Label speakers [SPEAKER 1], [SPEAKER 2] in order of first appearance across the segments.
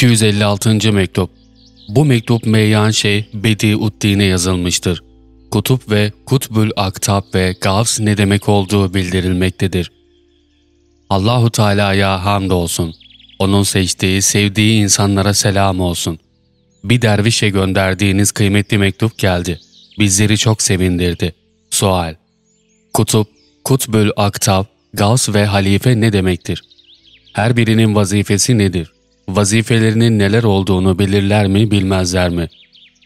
[SPEAKER 1] 256. Mektup Bu mektup Meyyan Şeyh Bediüddin'e yazılmıştır. Kutup ve Kutbül Aktab ve Gavs ne demek olduğu bildirilmektedir. Allahu Teala'ya hamdolsun. Onun seçtiği, sevdiği insanlara selam olsun. Bir dervişe gönderdiğiniz kıymetli mektup geldi. Bizleri çok sevindirdi. Sual Kutup, Kutbül Aktab, Gavs ve Halife ne demektir? Her birinin vazifesi nedir? Vazifelerinin neler olduğunu bilirler mi, bilmezler mi?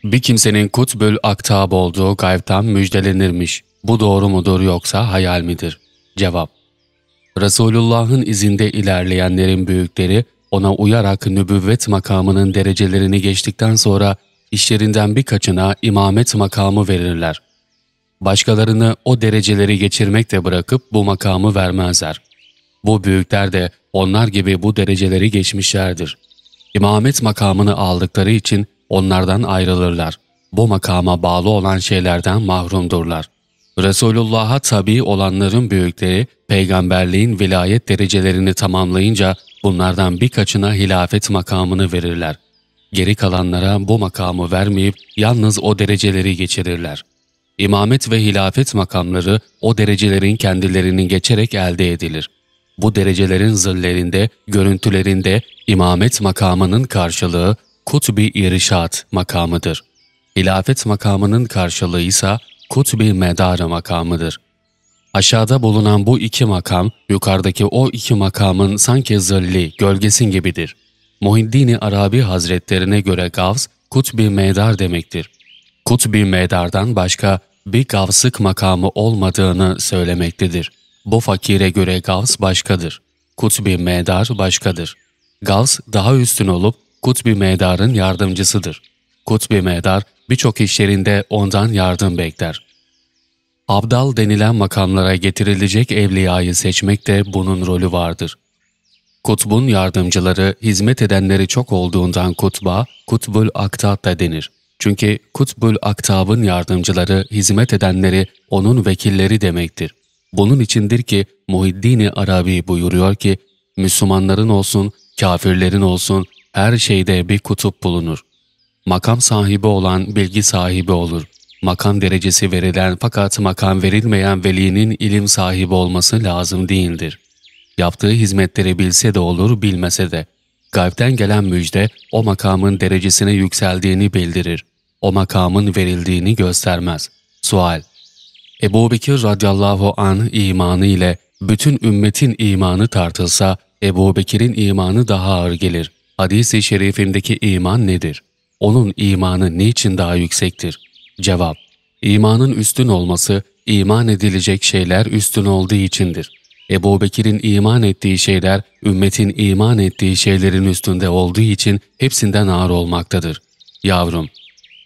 [SPEAKER 1] Bir kimsenin kutbül aktab olduğu gaybtan müjdelenirmiş. Bu doğru mudur yoksa hayal midir? Cevap Resulullah'ın izinde ilerleyenlerin büyükleri ona uyarak nübüvvet makamının derecelerini geçtikten sonra işlerinden birkaçına imamet makamı verirler. Başkalarını o dereceleri geçirmekte bırakıp bu makamı vermezler. Bu büyükler de onlar gibi bu dereceleri geçmişlerdir. İmamet makamını aldıkları için onlardan ayrılırlar. Bu makama bağlı olan şeylerden mahrumdurlar. Resulullah'a tabi olanların büyükleri, peygamberliğin vilayet derecelerini tamamlayınca bunlardan birkaçına hilafet makamını verirler. Geri kalanlara bu makamı vermeyip yalnız o dereceleri geçirirler. İmamet ve hilafet makamları o derecelerin kendilerini geçerek elde edilir. Bu derecelerin zillerinde, görüntülerinde imamet makamının karşılığı kutbi irşat makamıdır. Hilafet makamının karşılığı ise kutbi medar makamıdır. Aşağıda bulunan bu iki makam, yukarıdaki o iki makamın sanki zilli, gölgesin gibidir. Muhiddin Arabi Hazretlerine göre gavs, kutbi medar demektir. Kutbi medardan başka bir gavsık makamı olmadığını söylemektedir. Bu fakire göre gavs başkadır. Kutbi medar başkadır. Gavs daha üstün olup Kutbi Medar'ın yardımcısıdır. Kutbi Medar birçok işlerinde ondan yardım bekler. Abdal denilen makamlara getirilecek evliyayı seçmekte bunun rolü vardır. Kutbun yardımcıları, hizmet edenleri çok olduğundan kutba, kutbul aktab da denir. Çünkü kutbul aktabın yardımcıları, hizmet edenleri onun vekilleri demektir. Bunun içindir ki Muhiddin Arabi buyuruyor ki, Müslümanların olsun, kafirlerin olsun, her şeyde bir kutup bulunur. Makam sahibi olan bilgi sahibi olur. Makam derecesi verilen fakat makam verilmeyen velinin ilim sahibi olması lazım değildir. Yaptığı hizmetleri bilse de olur, bilmese de. Gaybden gelen müjde o makamın derecesine yükseldiğini bildirir. O makamın verildiğini göstermez. Sual Ebu Bekir radıyallahu an imanı ile bütün ümmetin imanı tartılsa Ebu Bekir'in imanı daha ağır gelir. Hadis-i şerifindeki iman nedir? Onun imanı niçin daha yüksektir? Cevap İmanın üstün olması, iman edilecek şeyler üstün olduğu içindir. Ebu Bekir'in iman ettiği şeyler, ümmetin iman ettiği şeylerin üstünde olduğu için hepsinden ağır olmaktadır. Yavrum,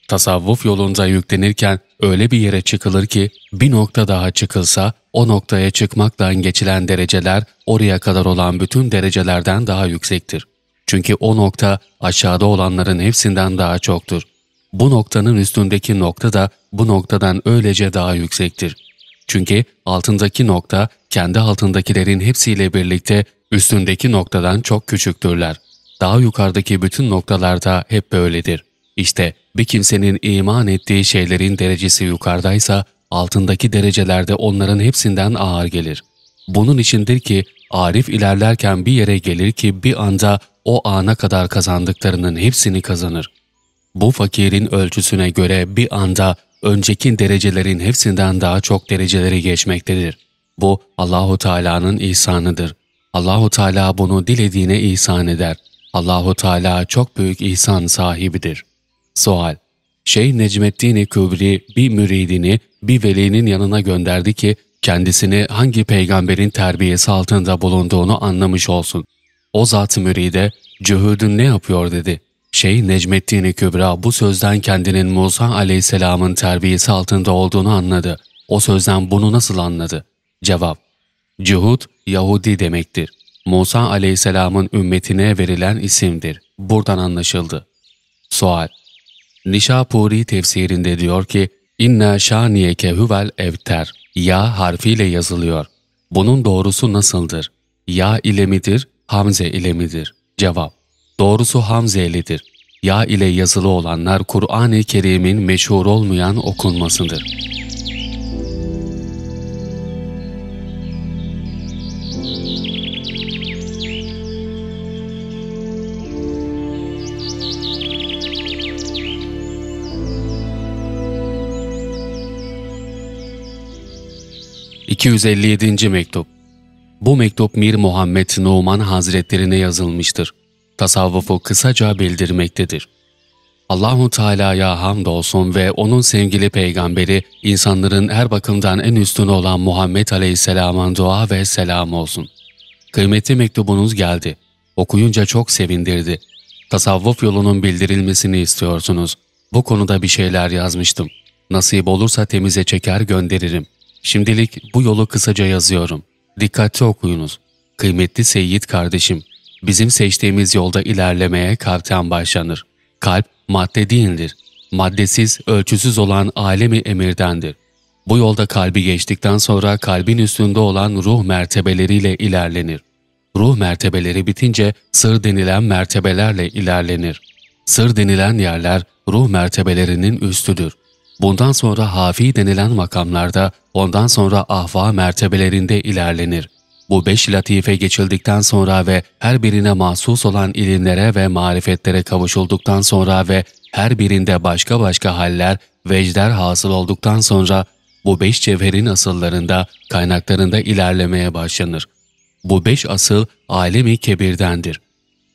[SPEAKER 1] tasavvuf yolunda yüklenirken öyle bir yere çıkılır ki, bir nokta daha çıkılsa, o noktaya çıkmaktan geçilen dereceler, oraya kadar olan bütün derecelerden daha yüksektir. Çünkü o nokta aşağıda olanların hepsinden daha çoktur. Bu noktanın üstündeki nokta da bu noktadan öylece daha yüksektir. Çünkü altındaki nokta kendi altındakilerin hepsiyle birlikte üstündeki noktadan çok küçüktürler. Daha yukarıdaki bütün noktalarda hep böyledir. İşte bir kimsenin iman ettiği şeylerin derecesi yukarıdaysa altındaki derecelerde onların hepsinden ağır gelir. Bunun içindir ki Arif ilerlerken bir yere gelir ki bir anda o ana kadar kazandıklarının hepsini kazanır. Bu fakirin ölçüsüne göre bir anda önceki derecelerin hepsinden daha çok dereceleri geçmektedir. Bu Allahu Teala'nın ihsanıdır. Allahu Teala bunu dilediğine ihsan eder. Allahu Teala çok büyük ihsan sahibidir. Sual Şeyh Necmettin Kübri bir müridini bir velinin yanına gönderdi ki kendisini hangi peygamberin terbiyesi altında bulunduğunu anlamış olsun. O zat müride, cühudun ne yapıyor dedi. Şeyh Necmettin Kübra bu sözden kendinin Musa aleyhisselamın terbiyesi altında olduğunu anladı. O sözden bunu nasıl anladı? Cevap, Cühud Yahudi demektir. Musa aleyhisselamın ümmetine verilen isimdir. Buradan anlaşıldı. Sual Nişapuri tefsirinde diyor ki, İnna şaniyeke huvel evter. Ya harfiyle yazılıyor. Bunun doğrusu nasıldır? Ya ile midir, hamze ile midir? Cevap Doğrusu Hamzelidir. Ya ile yazılı olanlar Kur'an-ı Kerim'in meşhur olmayan okunmasıdır. ...257. Mektup Bu mektup Mir Muhammed Numan Hazretlerine yazılmıştır tasavvufu kısaca bildirmektedir. Allahu Teala'ya hamdolsun ve onun sevgili peygamberi insanların her bakımdan en üstün olan Muhammed Aleyhisselam'a dua ve selam olsun. Kıymetli mektubunuz geldi. Okuyunca çok sevindirdi. Tasavvuf yolunun bildirilmesini istiyorsunuz. Bu konuda bir şeyler yazmıştım. Nasip olursa temize çeker gönderirim. Şimdilik bu yolu kısaca yazıyorum. Dikkatli okuyunuz. Kıymetli Seyyid kardeşim, Bizim seçtiğimiz yolda ilerlemeye kalpten başlanır. Kalp madde değildir. Maddesiz, ölçüsüz olan alemi emirdendir. Bu yolda kalbi geçtikten sonra kalbin üstünde olan ruh mertebeleriyle ilerlenir. Ruh mertebeleri bitince sır denilen mertebelerle ilerlenir. Sır denilen yerler ruh mertebelerinin üstüdür. Bundan sonra hafi denilen makamlarda ondan sonra ahva mertebelerinde ilerlenir. Bu beş latife geçildikten sonra ve her birine mahsus olan ilimlere ve marifetlere kavuşulduktan sonra ve her birinde başka başka haller, vecder hasıl olduktan sonra bu beş cevherin asıllarında, kaynaklarında ilerlemeye başlanır. Bu beş asıl alemi kebirdendir.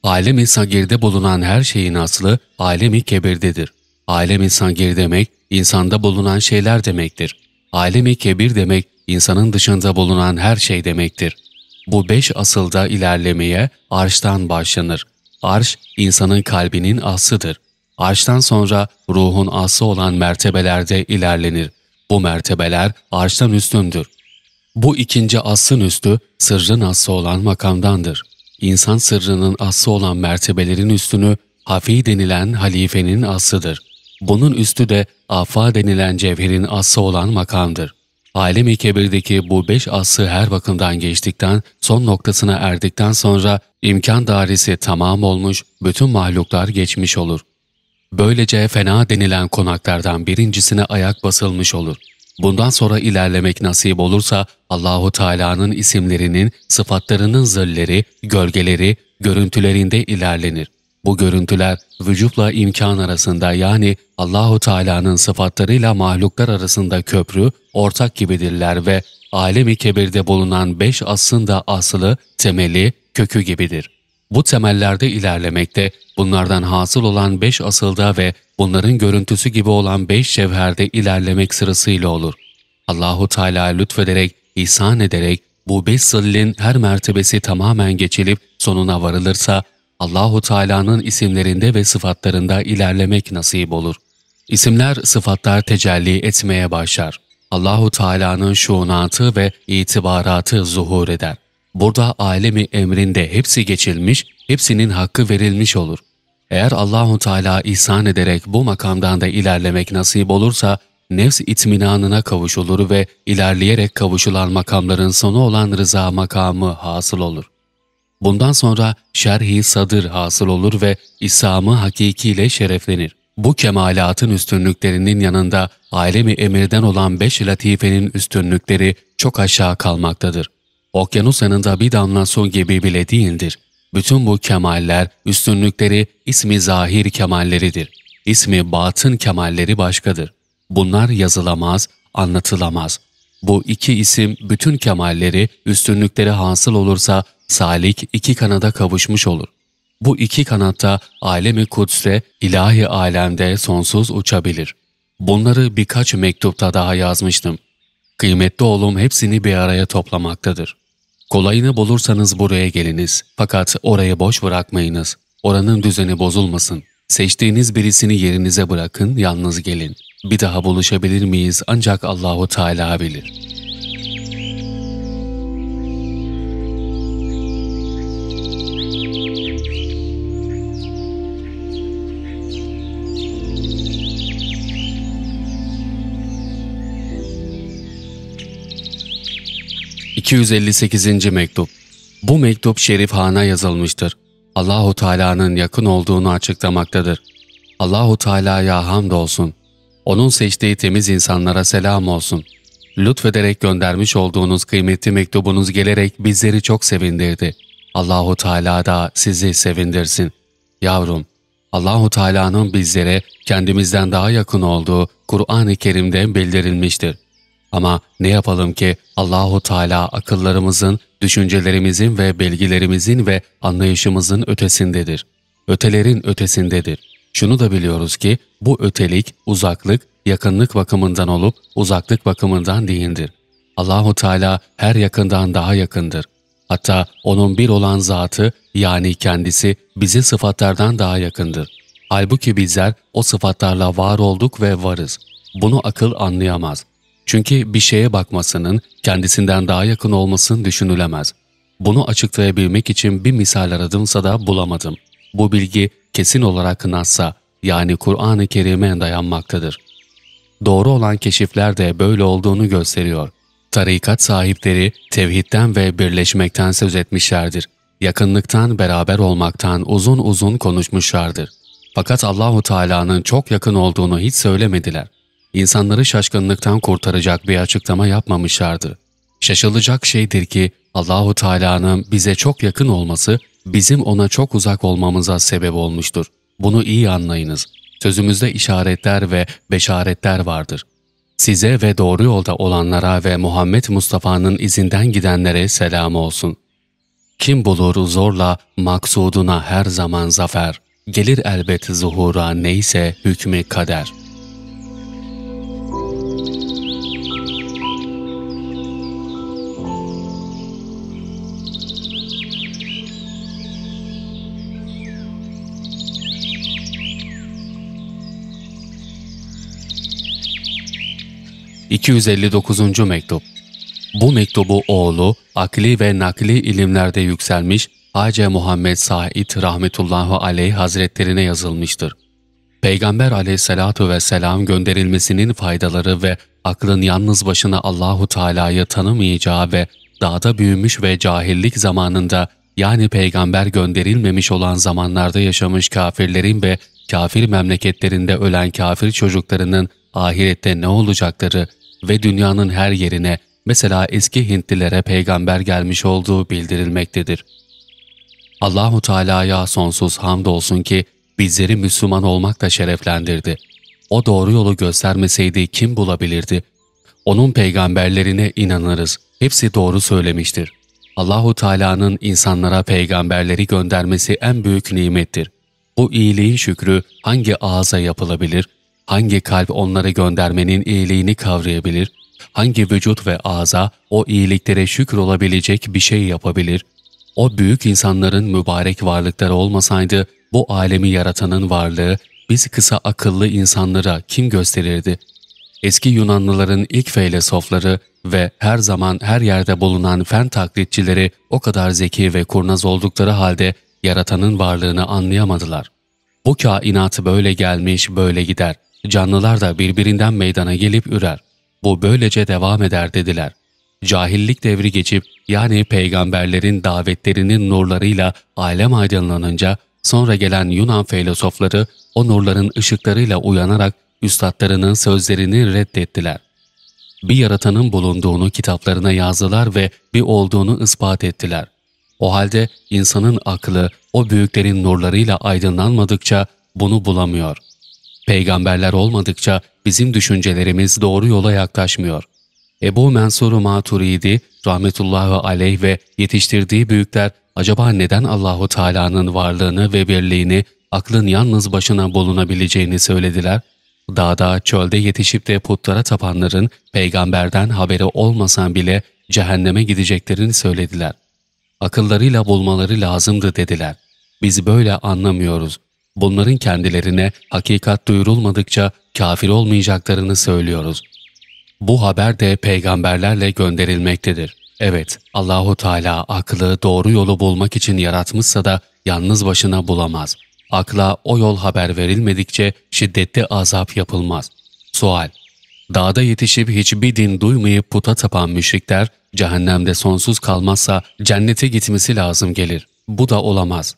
[SPEAKER 1] Alemi sagirde bulunan her şeyin aslı alemi kebirdedir. Alemi sagir demek, insanda bulunan şeyler demektir. Alemi kebir demek, insanın dışında bulunan her şey demektir. Bu beş asılda ilerlemeye arştan başlanır. Arş, insanın kalbinin aslıdır. Arştan sonra ruhun aslı olan mertebelerde ilerlenir. Bu mertebeler arştan üstündür. Bu ikinci aslın üstü, sırrın aslı olan makamdandır. İnsan sırrının aslı olan mertebelerin üstünü, hafi denilen halifenin aslıdır. Bunun üstü de afa denilen cevherin aslı olan makamdır. Alem-i Kebir'deki bu beş aslı her bakımdan geçtikten, son noktasına erdikten sonra imkan dairesi tamam olmuş, bütün mahluklar geçmiş olur. Böylece fena denilen konaklardan birincisine ayak basılmış olur. Bundan sonra ilerlemek nasip olursa Allahu Teala'nın isimlerinin, sıfatlarının zilleri, gölgeleri, görüntülerinde ilerlenir. Bu görüntüler vücutla imkan arasında yani Allahu Teala'nın sıfatlarıyla mahluklar arasında köprü, ortak gibidirler ve alemi kebirde bulunan beş aslında aslı, temeli, kökü gibidir. Bu temellerde ilerlemekte, bunlardan hasıl olan beş asılda ve bunların görüntüsü gibi olan beş şevherde ilerlemek sırasıyla olur. Allahu Teala lütfederek, ihsan ederek bu beş zillin her mertebesi tamamen geçilip sonuna varılırsa Allahu Teala'nın isimlerinde ve sıfatlarında ilerlemek nasip olur. İsimler, sıfatlar tecelli etmeye başlar. Allahu Teala'nın şuunatı ve itibaratı zuhur eder. Burada alemi emrinde hepsi geçilmiş, hepsinin hakkı verilmiş olur. Eğer Allahu Teala ihsan ederek bu makamdan da ilerlemek nasip olursa, nefs itminanına kavuşulur ve ilerleyerek kavuşulan makamların sonu olan rıza makamı hasıl olur. Bundan sonra şerhi sadır hasıl olur ve İslam'ı hakikiyle şereflenir. Bu kemalatın üstünlüklerinin yanında alemi emirden olan beş latifenin üstünlükleri çok aşağı kalmaktadır. Okyanus yanında bir damla su gibi bile değildir. Bütün bu kemaller, üstünlükleri ismi zahir kemalleridir. İsmi batın kemalleri başkadır. Bunlar yazılamaz, anlatılamaz. Bu iki isim bütün kemalleri, üstünlükleri hasıl olursa salik iki kanada kavuşmuş olur. Bu iki kanatta alemi kudse, ilahi alemde sonsuz uçabilir. Bunları birkaç mektupta daha yazmıştım. Kıymetli oğlum hepsini bir araya toplamaktadır. Kolayını bulursanız buraya geliniz. Fakat orayı boş bırakmayınız. Oranın düzeni bozulmasın. Seçtiğiniz birisini yerinize bırakın, yalnız gelin. Bir daha buluşabilir miyiz ancak Allahu Teala bilir.'' 258. Mektup Bu mektup Şerif Han'a yazılmıştır. Allahu Teala'nın yakın olduğunu açıklamaktadır. Allahu Teala'ya hamdolsun. Onun seçtiği temiz insanlara selam olsun. Lütfederek göndermiş olduğunuz kıymetli mektubunuz gelerek bizleri çok sevindirdi. Allahu Teala da sizi sevindirsin. Yavrum, Allahu Teala'nın bizlere kendimizden daha yakın olduğu Kur'an-ı Kerim'de bildirilmiştir. Ama ne yapalım ki Allahu Teala akıllarımızın, düşüncelerimizin ve bilgilerimizin ve anlayışımızın ötesindedir. Ötelerin ötesindedir. Şunu da biliyoruz ki bu ötelik, uzaklık, yakınlık bakımından olup uzaklık bakımından değildir. Allahu Teala her yakından daha yakındır. Hatta onun bir olan zatı yani kendisi bizi sıfatlardan daha yakındır. Halbuki bizler o sıfatlarla var olduk ve varız. Bunu akıl anlayamaz. Çünkü bir şeye bakmasının kendisinden daha yakın olmasın düşünülemez. Bunu açıklayabilmek için bir misal aradımsa da bulamadım. Bu bilgi kesin olarak Nas'a yani Kur'an-ı Kerim'e dayanmaktadır. Doğru olan keşifler de böyle olduğunu gösteriyor. Tarikat sahipleri tevhidden ve birleşmekten söz etmişlerdir. Yakınlıktan, beraber olmaktan uzun uzun konuşmuşlardır. Fakat Allahu Teala'nın çok yakın olduğunu hiç söylemediler. İnsanları şaşkınlıktan kurtaracak bir açıklama yapmamışlardı. Şaşılacak şeydir ki Allahu Teala'nın bize çok yakın olması bizim ona çok uzak olmamıza sebep olmuştur. Bunu iyi anlayınız. Sözümüzde işaretler ve beşaretler vardır. Size ve doğru yolda olanlara ve Muhammed Mustafa'nın izinden gidenlere selam olsun. Kim bulur zorla maksuduna her zaman zafer, gelir elbet zuhura neyse hükmü kader.'' 259. Mektup Bu mektubu oğlu, akli ve nakli ilimlerde yükselmiş Hace Muhammed Said rahmetullahu aleyh hazretlerine yazılmıştır. Peygamber aleyhissalatu vesselam gönderilmesinin faydaları ve aklın yalnız başına Allahu Teala'yı tanımayacağı ve dağda büyümüş ve cahillik zamanında yani peygamber gönderilmemiş olan zamanlarda yaşamış kafirlerin ve kafir memleketlerinde ölen kafir çocuklarının ahirette ne olacakları ve dünyanın her yerine mesela eski Hintlilere peygamber gelmiş olduğu bildirilmektedir. Allahu Teala'ya sonsuz hamdolsun ki bizleri Müslüman olmakla şereflendirdi. O doğru yolu göstermeseydi kim bulabilirdi? Onun peygamberlerine inanırız. Hepsi doğru söylemiştir. Allahu Teala'nın insanlara peygamberleri göndermesi en büyük nimettir. Bu iyiliğin şükrü hangi ağza yapılabilir? Hangi kalp onları göndermenin iyiliğini kavrayabilir? Hangi vücut ve ağza o iyiliklere şükür olabilecek bir şey yapabilir? O büyük insanların mübarek varlıkları olmasaydı bu alemi yaratanın varlığı biz kısa akıllı insanlara kim gösterirdi? Eski Yunanlıların ilk feylesofları ve her zaman her yerde bulunan fen taklitçileri o kadar zeki ve kurnaz oldukları halde yaratanın varlığını anlayamadılar. Bu kainat böyle gelmiş böyle gider. Canlılar da birbirinden meydana gelip ürer. Bu böylece devam eder dediler. Cahillik devri geçip yani peygamberlerin davetlerinin nurlarıyla alem aydınlanınca sonra gelen Yunan filozofları o nurların ışıklarıyla uyanarak üstadlarının sözlerini reddettiler. Bir yaratanın bulunduğunu kitaplarına yazdılar ve bir olduğunu ispat ettiler. O halde insanın aklı o büyüklerin nurlarıyla aydınlanmadıkça bunu bulamıyor. Peygamberler olmadıkça bizim düşüncelerimiz doğru yola yaklaşmıyor. Ebu Mansur Maturidi rahmetullahi aleyh ve yetiştirdiği büyükler acaba neden Allahu Teala'nın varlığını ve birliğini aklın yalnız başına bulunabileceğini söylediler? Dağda, çölde yetişip de putlara tapanların peygamberden haberi olmasan bile cehenneme gideceklerini söylediler. Akıllarıyla bulmaları lazımdı dediler. Biz böyle anlamıyoruz bunların kendilerine hakikat duyurulmadıkça kafir olmayacaklarını söylüyoruz. Bu haber de peygamberlerle gönderilmektedir. Evet, Allahu Teala aklı doğru yolu bulmak için yaratmışsa da yalnız başına bulamaz. Akla o yol haber verilmedikçe şiddetli azap yapılmaz. Sual Dağda yetişip hiçbir din duymayıp puta tapan müşrikler, cehennemde sonsuz kalmazsa cennete gitmesi lazım gelir. Bu da olamaz.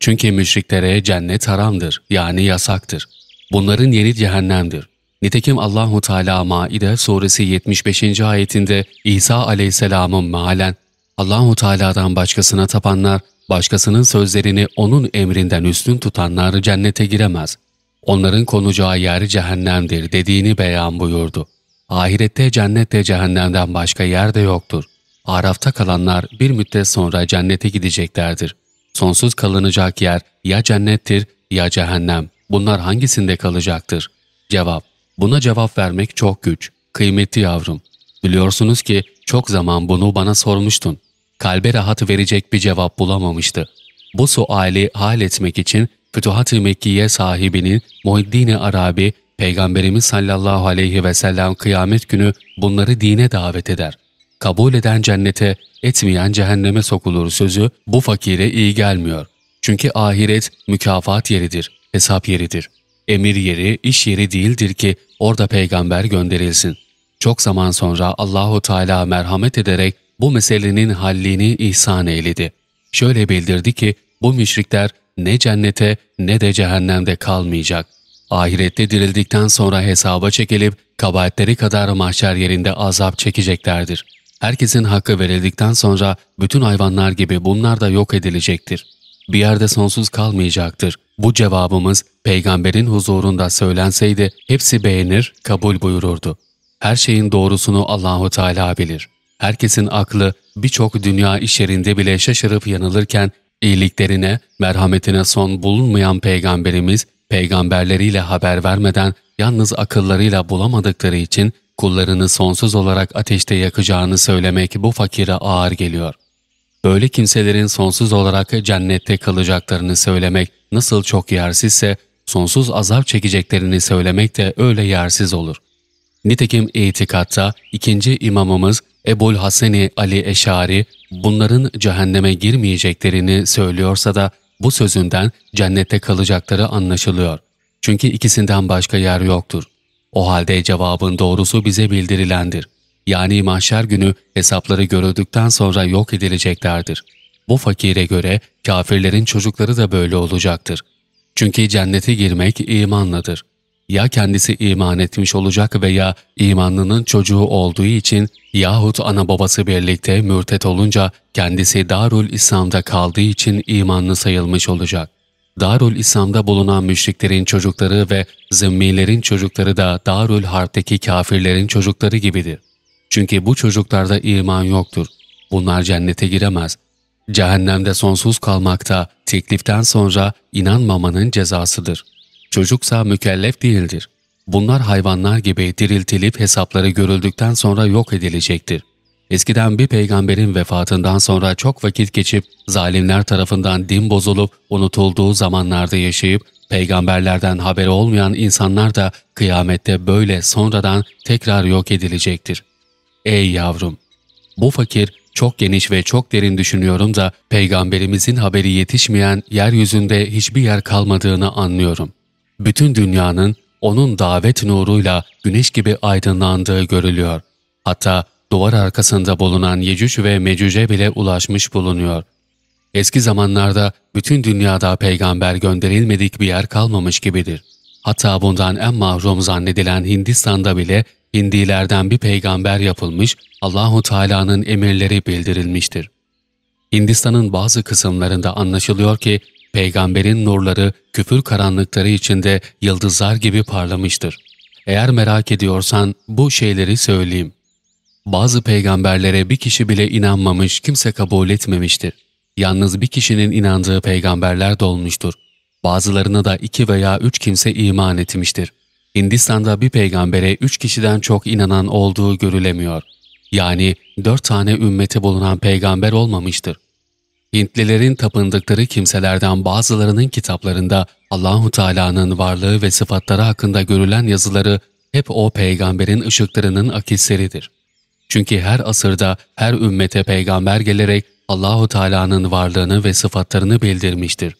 [SPEAKER 1] Çünkü müşriklere cennet haramdır yani yasaktır. Bunların yeri cehennemdir. Nitekim Allahu Teala Maide suresi 75. ayetinde İsa aleyhisselamın mealen Allahu Teala'dan başkasına tapanlar, başkasının sözlerini onun emrinden üstün tutanlar cennete giremez. Onların konacağı yer cehennemdir dediğini beyan buyurdu. Ahirette cennette cehennemden başka yer de yoktur. Arafta kalanlar bir müddet sonra cennete gideceklerdir. Sonsuz kalınacak yer ya cennettir ya cehennem. Bunlar hangisinde kalacaktır? Cevap Buna cevap vermek çok güç. Kıymetli yavrum. Biliyorsunuz ki çok zaman bunu bana sormuştun. Kalbe rahat verecek bir cevap bulamamıştı. Bu suali hal etmek için Fütuhat-ı Mekkiye sahibinin Muhiddin Arabi, Peygamberimiz sallallahu aleyhi ve sellem kıyamet günü bunları dine davet eder. Kabul eden cennete, etmeyen cehenneme sokulur sözü bu fakire iyi gelmiyor. Çünkü ahiret mükafat yeridir, hesap yeridir. Emir yeri, iş yeri değildir ki orada peygamber gönderilsin. Çok zaman sonra Allahu Teala merhamet ederek bu meselenin hallini ihsan eyledi. Şöyle bildirdi ki bu müşrikler ne cennete ne de cehennemde kalmayacak. Ahirette dirildikten sonra hesaba çekilip kabahatleri kadar mahşer yerinde azap çekeceklerdir. Herkesin hakkı verildikten sonra bütün hayvanlar gibi bunlar da yok edilecektir. Bir yerde sonsuz kalmayacaktır. Bu cevabımız peygamberin huzurunda söylenseydi hepsi beğenir, kabul buyururdu. Her şeyin doğrusunu Allahu Teala bilir. Herkesin aklı birçok dünya işlerinde bile şaşırıp yanılırken iyiliklerine, merhametine son bulunmayan peygamberimiz peygamberleriyle haber vermeden yalnız akıllarıyla bulamadıkları için kullarını sonsuz olarak ateşte yakacağını söylemek bu fakire ağır geliyor. Böyle kimselerin sonsuz olarak cennette kalacaklarını söylemek nasıl çok yersizse, sonsuz azap çekeceklerini söylemek de öyle yersiz olur. Nitekim itikatta ikinci imamımız Ebul Haseni Ali Eşari bunların cehenneme girmeyeceklerini söylüyorsa da bu sözünden cennette kalacakları anlaşılıyor. Çünkü ikisinden başka yer yoktur. O halde cevabın doğrusu bize bildirilendir. Yani mahşer günü hesapları görüldükten sonra yok edileceklerdir. Bu fakire göre kafirlerin çocukları da böyle olacaktır. Çünkü cennete girmek imanladır. Ya kendisi iman etmiş olacak veya imanlının çocuğu olduğu için yahut ana babası birlikte mürtet olunca kendisi Darul İslam'da kaldığı için imanlı sayılmış olacak. Darul İslam'da bulunan müşriklerin çocukları ve zimmilerin çocukları da Darul Harp'teki kafirlerin çocukları gibidir. Çünkü bu çocuklarda iman yoktur. Bunlar cennete giremez. Cehennemde sonsuz kalmakta tekliften sonra inanmamanın cezasıdır. Çocuksa mükellef değildir. Bunlar hayvanlar gibi diriltilip hesapları görüldükten sonra yok edilecektir. Eskiden bir peygamberin vefatından sonra çok vakit geçip zalimler tarafından din bozulup unutulduğu zamanlarda yaşayıp peygamberlerden haberi olmayan insanlar da kıyamette böyle sonradan tekrar yok edilecektir. Ey yavrum! Bu fakir çok geniş ve çok derin düşünüyorum da peygamberimizin haberi yetişmeyen yeryüzünde hiçbir yer kalmadığını anlıyorum. Bütün dünyanın onun davet nuruyla güneş gibi aydınlandığı görülüyor. Hatta duvar arkasında bulunan Yecüc ve Mecüc'e bile ulaşmış bulunuyor. Eski zamanlarda bütün dünyada peygamber gönderilmedik bir yer kalmamış gibidir. Hatta bundan en mahrum zannedilen Hindistan'da bile Hindilerden bir peygamber yapılmış, Allahu Teala'nın emirleri bildirilmiştir. Hindistan'ın bazı kısımlarında anlaşılıyor ki peygamberin nurları küfür karanlıkları içinde yıldızlar gibi parlamıştır. Eğer merak ediyorsan bu şeyleri söyleyeyim. Bazı peygamberlere bir kişi bile inanmamış, kimse kabul etmemiştir. Yalnız bir kişinin inandığı peygamberler de olmuştur. Bazılarına da iki veya üç kimse iman etmiştir. Hindistan'da bir peygambere üç kişiden çok inanan olduğu görülemiyor. Yani dört tane ümmeti bulunan peygamber olmamıştır. Hintlilerin tapındıkları kimselerden bazılarının kitaplarında Allahu Teala'nın varlığı ve sıfatları hakkında görülen yazıları hep o peygamberin ışıklarının akisleridir. Çünkü her asırda her ümmete peygamber gelerek Allahu Teala'nın varlığını ve sıfatlarını bildirmiştir.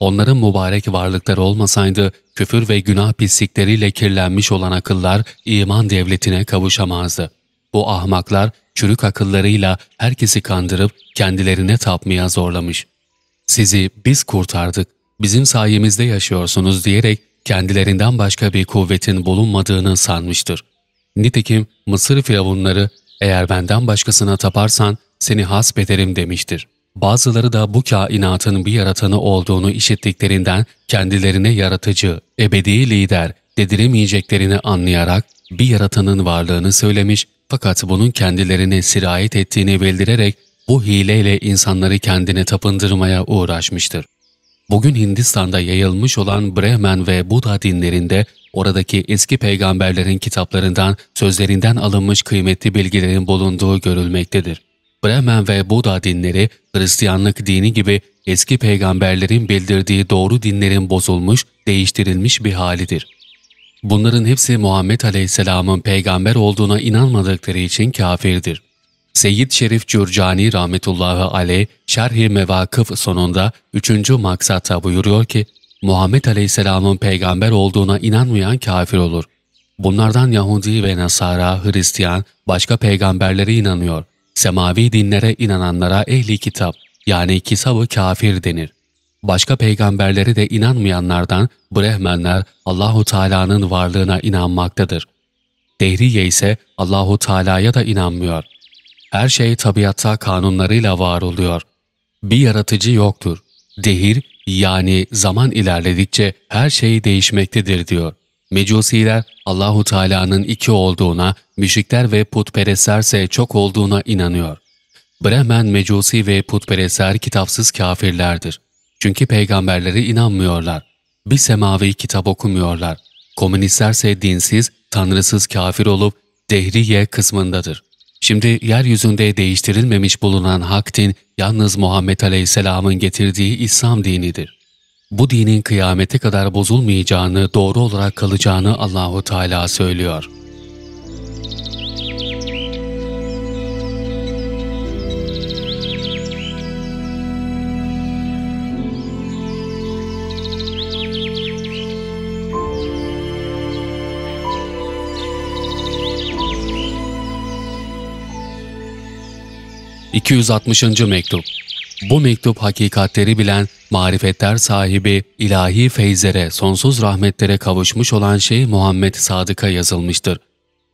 [SPEAKER 1] Onların mübarek varlıkları olmasaydı küfür ve günah pislikleriyle kirlenmiş olan akıllar iman devletine kavuşamazdı. Bu ahmaklar çürük akıllarıyla herkesi kandırıp kendilerine tapmaya zorlamış. sizi biz kurtardık, bizim sayemizde yaşıyorsunuz diyerek kendilerinden başka bir kuvvetin bulunmadığını sanmıştır. Nitekim Mısır firavunları eğer benden başkasına taparsan seni hasbederim demiştir. Bazıları da bu kainatın bir yaratanı olduğunu işittiklerinden kendilerine yaratıcı, ebedi lider dediremeyeceklerini anlayarak bir yaratanın varlığını söylemiş fakat bunun kendilerine sirayet ettiğini bildirerek bu hileyle insanları kendine tapındırmaya uğraşmıştır. Bugün Hindistan'da yayılmış olan Brehmen ve Buda dinlerinde oradaki eski peygamberlerin kitaplarından, sözlerinden alınmış kıymetli bilgilerin bulunduğu görülmektedir. Bremen ve Buda dinleri, Hristiyanlık dini gibi eski peygamberlerin bildirdiği doğru dinlerin bozulmuş, değiştirilmiş bir halidir. Bunların hepsi Muhammed Aleyhisselam'ın peygamber olduğuna inanmadıkları için kafirdir. Seyyid Şerif Cürcani rahmetullahi aleyh Şerh-i Mevakıf sonunda üçüncü maksatta buyuruyor ki, Muhammed Aleyhisselam'ın peygamber olduğuna inanmayan kafir olur. Bunlardan Yahudi ve Nasara, Hristiyan, başka peygamberlere inanıyor. Semavi dinlere inananlara ehli kitap yani kitabı kafir denir. Başka peygamberlere de inanmayanlardan Brehmenler Allahu Teala'nın varlığına inanmaktadır. Dehriye ise Allahu Teala'ya da inanmıyor. Her şey tabiatta kanunlarıyla var oluyor. Bir yaratıcı yoktur. Dehir yani zaman ilerledikçe her şey değişmektedir diyor. Mecusiler Allahu Teala'nın iki olduğuna, müşrikler ve putperestlerse çok olduğuna inanıyor. Bremen Mecusi ve putperestler kitapsız kafirlerdir. Çünkü peygamberlere inanmıyorlar. Bir semavi kitap okumuyorlar. Komünistlerse dinsiz, tanrısız kafir olup dehriye kısmındadır. Şimdi yeryüzünde değiştirilmemiş bulunan hak din yalnız Muhammed Aleyhisselam'ın getirdiği İslam dinidir. Bu dinin kıyamete kadar bozulmayacağını, doğru olarak kalacağını Allahu Teala söylüyor. 260. Mektup Bu mektup hakikatleri bilen, marifetler sahibi, ilahi feyzlere, sonsuz rahmetlere kavuşmuş olan şey Muhammed Sadık'a yazılmıştır.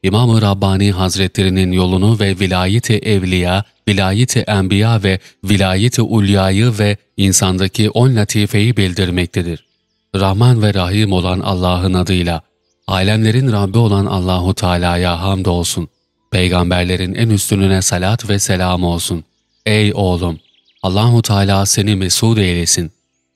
[SPEAKER 1] İmam-ı Rabbani Hazretlerinin yolunu ve vilayeti evliya, vilayeti enbiya ve vilayeti ulyayı ve insandaki on latifeyi bildirmektedir. Rahman ve Rahim olan Allah'ın adıyla, alemlerin Rabbi olan Allahu Teala'ya hamdolsun. Peygamberlerin en üstününe salat ve selam olsun. Ey oğlum! Allahu Teala seni mesud eylesin.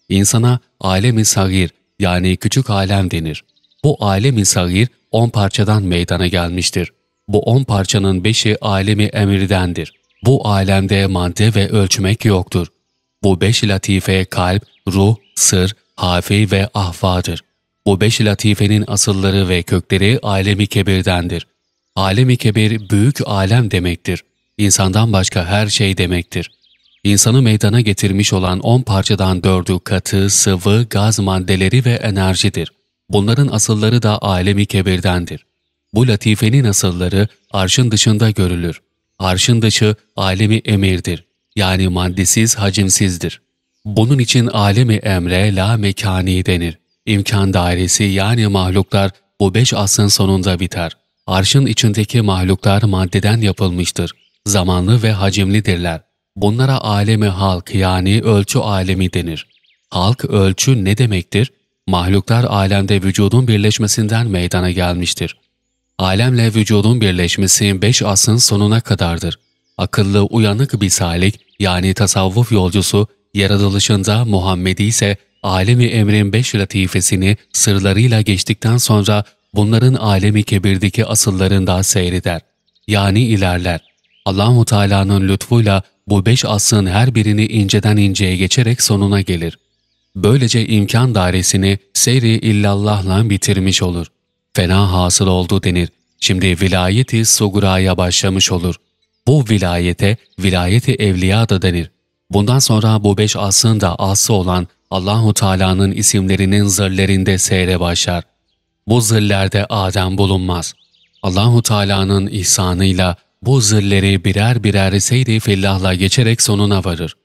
[SPEAKER 1] İnsana alemi sagir yani küçük alem denir. Bu alemi sagir on parçadan meydana gelmiştir. Bu on parçanın beşi alemi emirdendir. Bu alemde madde ve ölçmek yoktur. Bu beş latife kalp, ruh, sır, hafi ve ahvadır. Bu beş latifenin asılları ve kökleri alemi kebirdendir. Alemi kebir büyük alem demektir. İnsandan başka her şey demektir. İnsanı meydana getirmiş olan on parçadan dördü katı, sıvı, gaz maddeleri ve enerjidir. Bunların asılları da alemi kebirdendir. Bu latifenin asılları arşın dışında görülür. Arşın dışı alemi emirdir. Yani maddesiz, hacimsizdir. Bunun için alemi emre la mekani denir. İmkan dairesi yani mahluklar bu beş asrın sonunda biter. Arşın içindeki mahluklar maddeden yapılmıştır. Zamanlı ve hacimlidirler. Bunlara alemi halk yani ölçü alemi denir. Halk ölçü ne demektir? Mahluklar alemde vücudun birleşmesinden meydana gelmiştir. Alemle vücudun birleşmesi beş asrın sonuna kadardır. Akıllı uyanık bir salik yani tasavvuf yolcusu yaratılışında Muhammedi ise alemi emrin beş latifesini sırlarıyla geçtikten sonra bunların alemi kebirdeki asıllarında seyreder. Yani ilerler. Allahu Teala'nın lütfuyla bu beş asrın her birini inceden inceye geçerek sonuna gelir. Böylece imkan dairesini seyri illallah'la bitirmiş olur. Fena hasıl oldu denir. Şimdi vilayeti suguraya başlamış olur. Bu vilayete vilayeti evliya da denir. Bundan sonra bu beş asrın da aslı olan Allahu Teala'nın isimlerinin zırlerinde seyre başlar. Bu zillerde Adem bulunmaz. Allahu Teala'nın ihsanıyla bu zilleri birer birer seyri fillahla geçerek sonuna varır.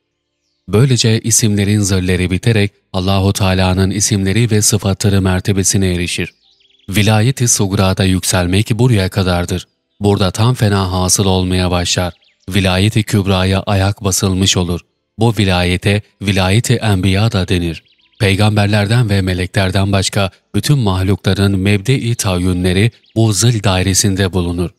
[SPEAKER 1] Böylece isimlerin zırleri biterek Allahu Teala'nın isimleri ve sıfatları mertebesine erişir. Vilayeti sugrada yükselmek buraya kadardır. Burada tam fena hasıl olmaya başlar. Vilayeti kübraya ayak basılmış olur. Bu vilayete vilayeti enbiya da denir. Peygamberlerden ve meleklerden başka bütün mahlukların mebde-i tayyünleri bu zil dairesinde bulunur.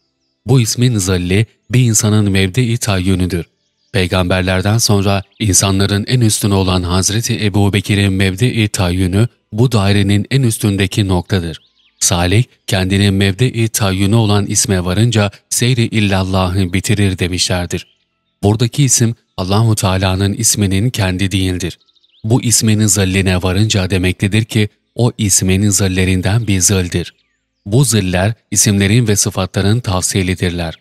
[SPEAKER 1] Bu ismin zilli bir insanın mevde-i tayyünüdür. Peygamberlerden sonra insanların en üstüne olan Hazreti Ebu Bekir'in mevde-i tayyünü bu dairenin en üstündeki noktadır. Salih, kendinin mevde-i tayyünü olan isme varınca seyri illallahı bitirir demişlerdir. Buradaki isim Allahu Teala'nın isminin kendi değildir. Bu isminin zilline varınca demektedir ki o isminin zillerinden bir zildir. Bu ziller isimlerin ve sıfatların tavsiyelidirler.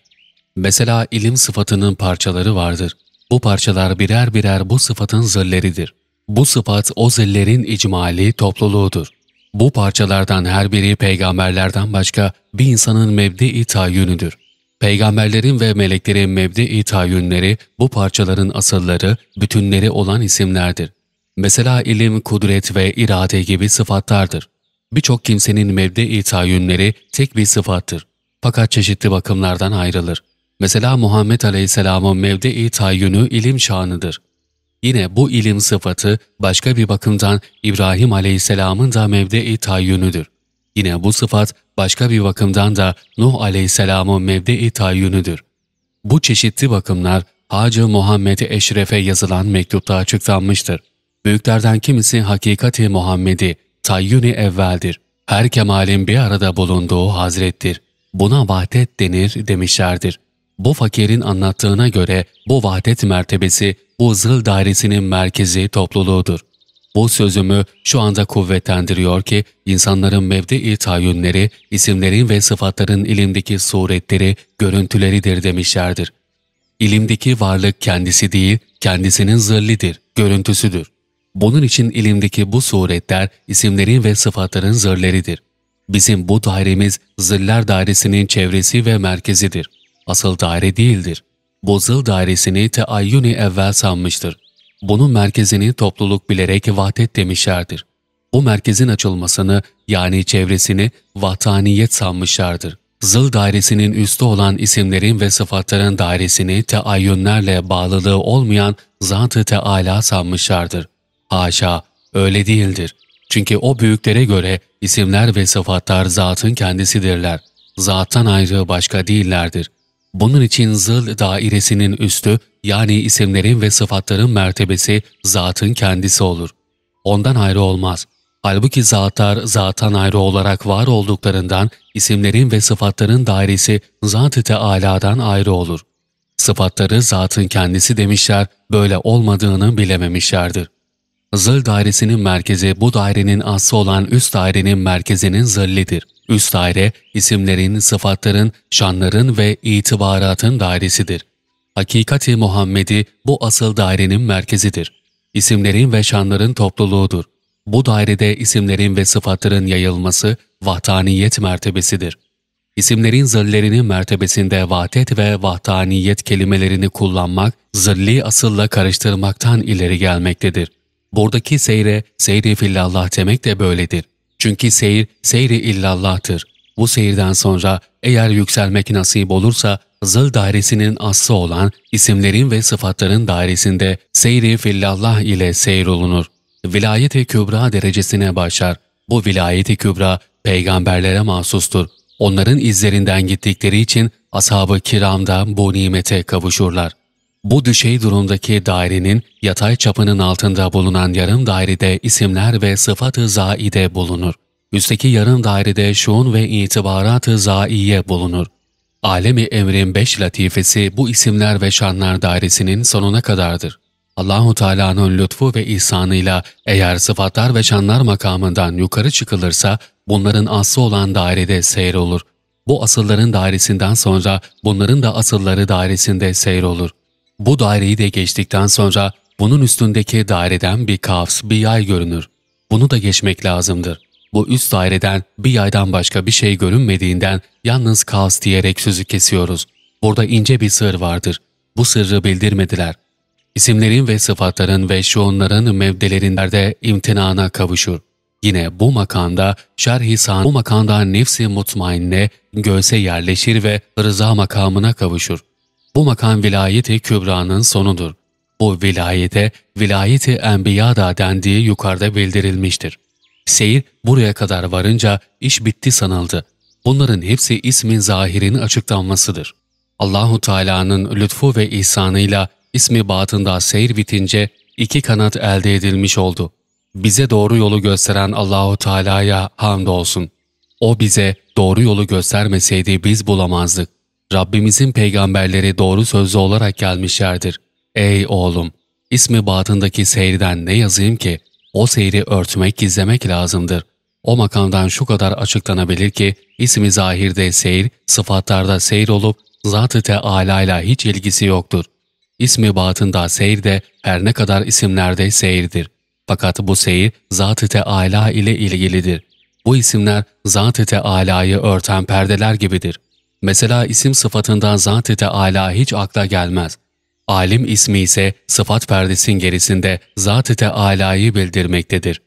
[SPEAKER 1] Mesela ilim sıfatının parçaları vardır. Bu parçalar birer birer bu sıfatın zilleridir. Bu sıfat o zillerin icmali topluluğudur. Bu parçalardan her biri peygamberlerden başka bir insanın mebde-i tayyünüdür. Peygamberlerin ve meleklerin mebde-i tayyünleri bu parçaların asılları, bütünleri olan isimlerdir. Mesela ilim, kudret ve irade gibi sıfatlardır. Birçok kimsenin mebde-i tayyünleri tek bir sıfattır. Fakat çeşitli bakımlardan ayrılır. Mesela Muhammed Aleyhisselam'ın mevde-i tayyünü ilim şanıdır. Yine bu ilim sıfatı başka bir bakımdan İbrahim Aleyhisselam'ın da mevde-i tayyünüdür. Yine bu sıfat başka bir bakımdan da Nuh Aleyhisselam'ın mevde-i tayyünüdür. Bu çeşitli bakımlar Hacı Muhammed Eşref'e yazılan mektupta açıklanmıştır. Büyüklerden kimisi hakikati Muhammed'i, tayyünü evveldir. Her kemalin bir arada bulunduğu hazrettir. Buna vahdet denir demişlerdir. Bu fakirin anlattığına göre bu vahdet mertebesi bu zıl dairesinin merkezi topluluğudur. Bu sözümü şu anda kuvvetlendiriyor ki insanların mevdi-i tayyünleri, isimlerin ve sıfatların ilimdeki suretleri, görüntüleridir demişlerdir. İlimdeki varlık kendisi değil, kendisinin zırlidir, görüntüsüdür. Bunun için ilimdeki bu suretler isimlerin ve sıfatların zırleridir. Bizim bu dairemiz zırlar dairesinin çevresi ve merkezidir. Asıl daire değildir. Bu zıl dairesini teayyuni evvel sanmıştır. Bunun merkezini topluluk bilerek vahdet demişlerdir. Bu merkezin açılmasını yani çevresini vattaniyet sanmışlardır. Zıl dairesinin üstü olan isimlerin ve sıfatların dairesini teayyünlerle bağlılığı olmayan Zat-ı Teala sanmışlardır. Haşa, öyle değildir. Çünkü o büyüklere göre isimler ve sıfatlar zatın kendisidirler. Zattan ayrı başka değillerdir. Bunun için zıl dairesinin üstü yani isimlerin ve sıfatların mertebesi zatın kendisi olur. Ondan ayrı olmaz. Halbuki zatlar zattan ayrı olarak var olduklarından isimlerin ve sıfatların dairesi Zat-ı Teala'dan ayrı olur. Sıfatları zatın kendisi demişler, böyle olmadığını bilememişlerdir. Zıl dairesinin merkezi bu dairenin aslı olan üst dairenin merkezinin zillidir. Üst daire, isimlerin, sıfatların, şanların ve itibaratın dairesidir. Hakikati Muhammedi bu asıl dairenin merkezidir. İsimlerin ve şanların topluluğudur. Bu dairede isimlerin ve sıfatların yayılması vahdaniyet mertebesidir. İsimlerin zillerinin mertebesinde vahdet ve vahdaniyet kelimelerini kullanmak, zilli asılla karıştırmaktan ileri gelmektedir. Buradaki seyre, seyri fillallah demek de böyledir. Çünkü seyir, seyri illallah'tır. Bu seyirden sonra eğer yükselmek nasip olursa zıl dairesinin aslı olan isimlerin ve sıfatların dairesinde seyri fillallah ile seyir olunur. Vilayet-i kübra derecesine başlar. Bu vilayet-i kübra peygamberlere mahsustur. Onların izlerinden gittikleri için ashab-ı kiram bu nimete kavuşurlar. Bu düşey durumdaki dairenin yatay çapının altında bulunan yarım dairede isimler ve sıfatı zaide bulunur. Üstteki yarım dairede şuun ve itibaratı zaiye bulunur. Alemi emrin beş latifesi bu isimler ve şanlar dairesinin sonuna kadardır. Allahu Teala'nın lütfu ve ihsanıyla eğer sıfatlar ve şanlar makamından yukarı çıkılırsa bunların aslı olan dairede seyr olur. Bu asılların dairesinden sonra bunların da asılları dairesinde seyr olur. Bu daireyi de geçtikten sonra bunun üstündeki daireden bir kavs, bir yay görünür. Bunu da geçmek lazımdır. Bu üst daireden bir yaydan başka bir şey görünmediğinden yalnız kavs diyerek sözü kesiyoruz. Burada ince bir sır vardır. Bu sırrı bildirmediler. İsimlerin ve sıfatların ve şuunların mevdelerinde imtinana kavuşur. Yine bu makanda şerh bu makanda nefsi mutmainne göğse yerleşir ve rıza makamına kavuşur. Bu makam vilayeti kübranın sonudur. Bu vilayete vilayeti enbiya da dendiği yukarıda bildirilmiştir. Seyir buraya kadar varınca iş bitti sanıldı. Bunların hepsi ismin zahirin açıklanmasıdır. Allahu Teala'nın lütfu ve ihsanıyla ismi batında seyir bitince iki kanat elde edilmiş oldu. Bize doğru yolu gösteren Allahu Teala'ya hamdolsun. O bize doğru yolu göstermeseydi biz bulamazdık. Rabbimizin peygamberleri doğru sözlü olarak gelmişlerdir. Ey oğlum! ismi batındaki seyrden ne yazayım ki? O seyri örtmek, gizlemek lazımdır. O makamdan şu kadar açıklanabilir ki, ismi zahirde seyir, sıfatlarda seyir olup, Zat-ı Teala ile hiç ilgisi yoktur. İsmi batında seyir de her ne kadar isimlerde seyirdir. Fakat bu seyir Zat-ı ile ilgilidir. Bu isimler Zat-ı örten perdeler gibidir. Mesela isim sıfatından Zat-ı hiç akla gelmez. Alim ismi ise sıfat perdesin gerisinde Zat-ı bildirmektedir.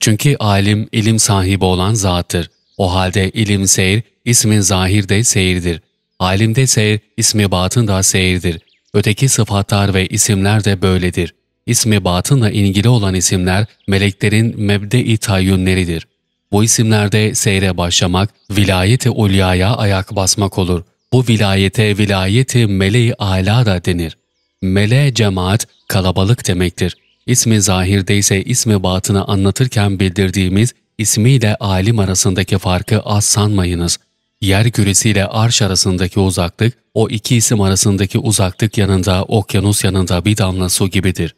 [SPEAKER 1] Çünkü alim ilim sahibi olan zattır. O halde ilim seyir, ismin zahirde seyirdir. Alimde seyir, ismi batın da seyirdir. Öteki sıfatlar ve isimler de böyledir. İsmi batınla ilgili olan isimler meleklerin mebde-i tayyünleridir. Bu isimlerde seyre başlamak, vilayeti ulyaya ayak basmak olur. Bu vilayete vilayeti mele-i ala da denir. Mele cemaat, kalabalık demektir. İsmi zahirde ise ismi batını anlatırken bildirdiğimiz ismiyle alim arasındaki farkı az sanmayınız. Yer küresiyle arş arasındaki uzaklık, o iki isim arasındaki uzaklık yanında, okyanus yanında bir damla su gibidir.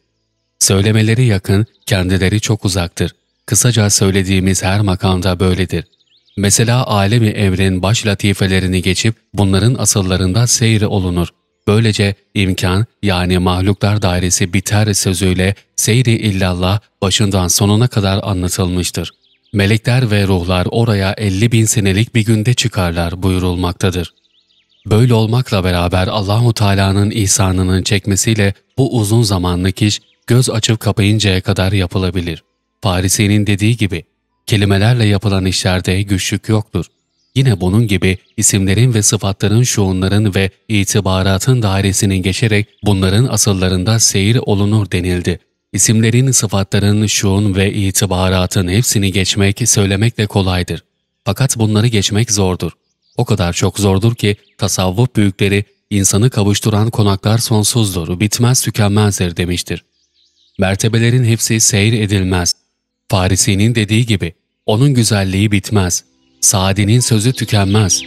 [SPEAKER 1] Söylemeleri yakın, kendileri çok uzaktır. Kısaca söylediğimiz her makamda böyledir. Mesela alemi evren baş latifelerini geçip bunların asıllarında seyri olunur. Böylece imkan yani mahluklar dairesi biter sözüyle seyri illallah başından sonuna kadar anlatılmıştır. Melekler ve ruhlar oraya 50 bin senelik bir günde çıkarlar buyurulmaktadır. Böyle olmakla beraber Allahu Teala'nın ihsanının çekmesiyle bu uzun zamanlık iş göz açıp kapayıncaya kadar yapılabilir. Farisi'nin dediği gibi, kelimelerle yapılan işlerde güçlük yoktur. Yine bunun gibi isimlerin ve sıfatların şuunların ve itibaratın dairesinin geçerek bunların asıllarında seyir olunur denildi. İsimlerin, sıfatların, şuun ve itibaratın hepsini geçmek, söylemek de kolaydır. Fakat bunları geçmek zordur. O kadar çok zordur ki tasavvuf büyükleri insanı kavuşturan konaklar sonsuzdur, bitmez tükenmezdir demiştir. Mertebelerin hepsi seyir edilmez. Farisi'nin dediği gibi, onun güzelliği bitmez. Sadi'nin sözü tükenmez.